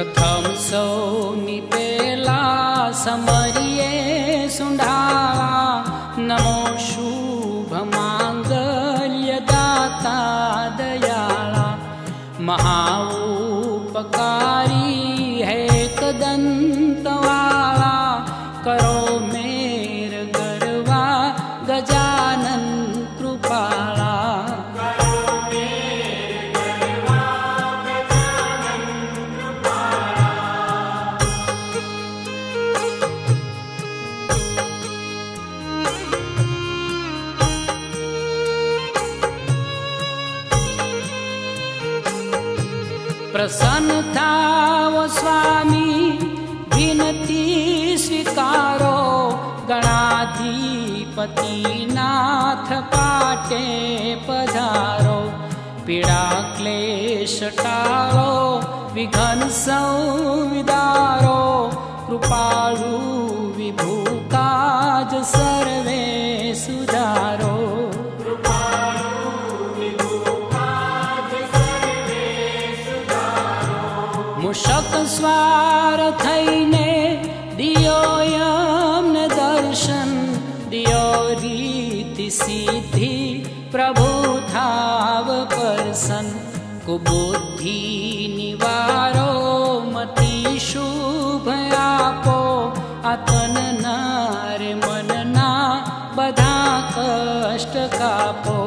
प्रथम सौनि पेला समरिये सुंढाळा नमो शुभ मांगल्यदाता दयाळा महाउपकारी है कदंतवाळा करो मेर गरवा गजानन कृपाळा स्वामी विनती स्वीकारो गणाधिपति नाथ पाटे पधारो पीड़ा क्लेश टाळो विघन संविदारो कृपाळु प्रभु धावसन् कुबुद्धि निवारो मतिशुभयापो अतन नर्मनना बधा अतनो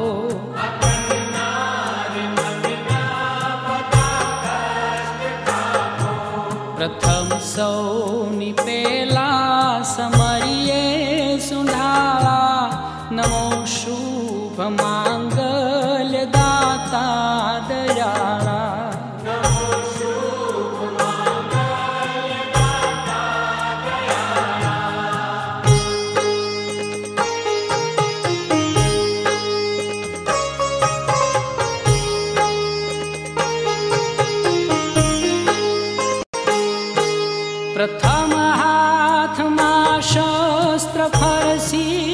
प्रथम सौनिपेला नमो मङ्गल दाता दया शस्त्रफरसी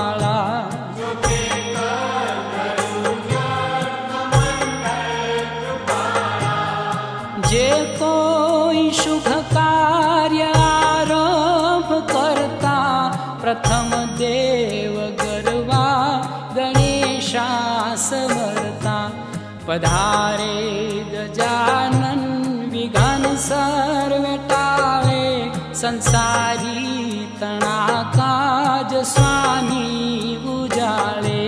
प्रथम देव गरवा गणेशाता पधारे ग विघन सर्वे संसारी तणाकाज स्वामी गुजारे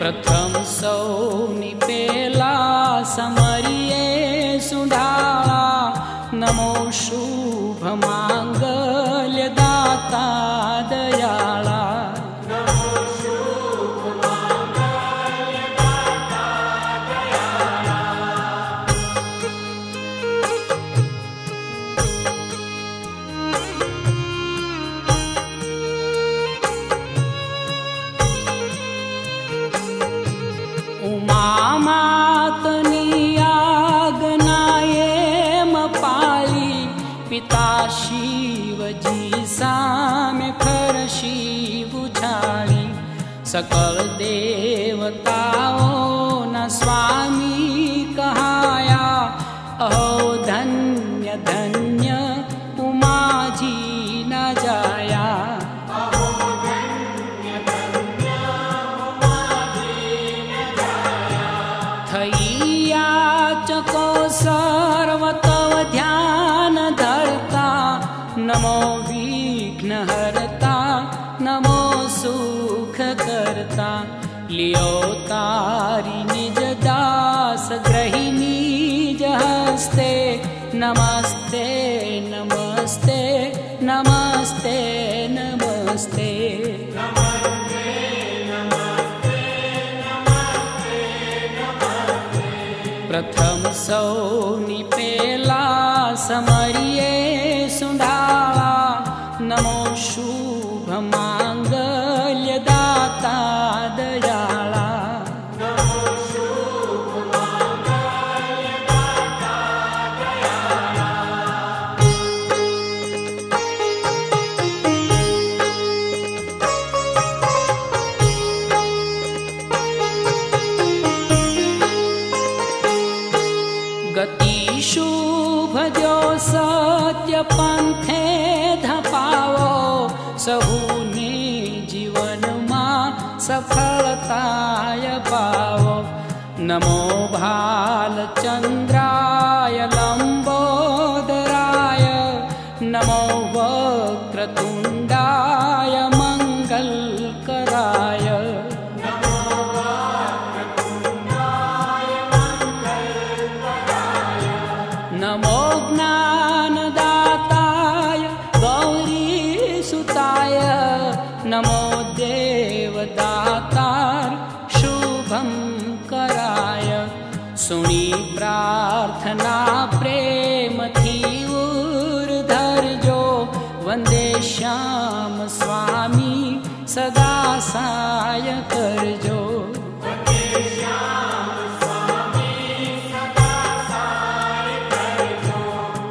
प्रथम सौनिपेला समरी नमो शुभमाङ्गल्यदाता। सकल देवता न स्वामी कहाया। अहो धन्य धन्यमा जी न जाया। थैया चको सर्वत ध्यान धरता। नमो विघ्न नमो सू लि तारिणी ज दास गृहिणी जस्ते नमस्ते नमस्ते नमस्ते नमस्ते। प्रथम सौ निपेला समरिये सुडाला। नमो शू शुभजो सत्यपन्थे ध पावो सहूनि जीवन मा सफलताय पावो। नमो भालचन्द्रा कराय सुनी प्रार्थना प्रेम थी प्रेमथी ऊर्धर्जो। वंदे श्याम स्वामी सदा साय करजो।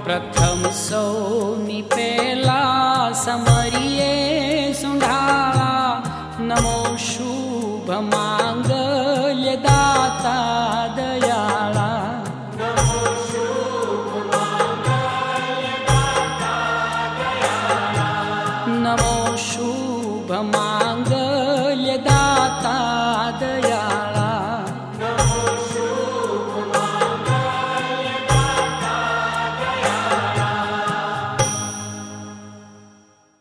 प्रथम सौनि पेला समरिए सुढावा नमो शुभ मांग माङ्गल्यदातादय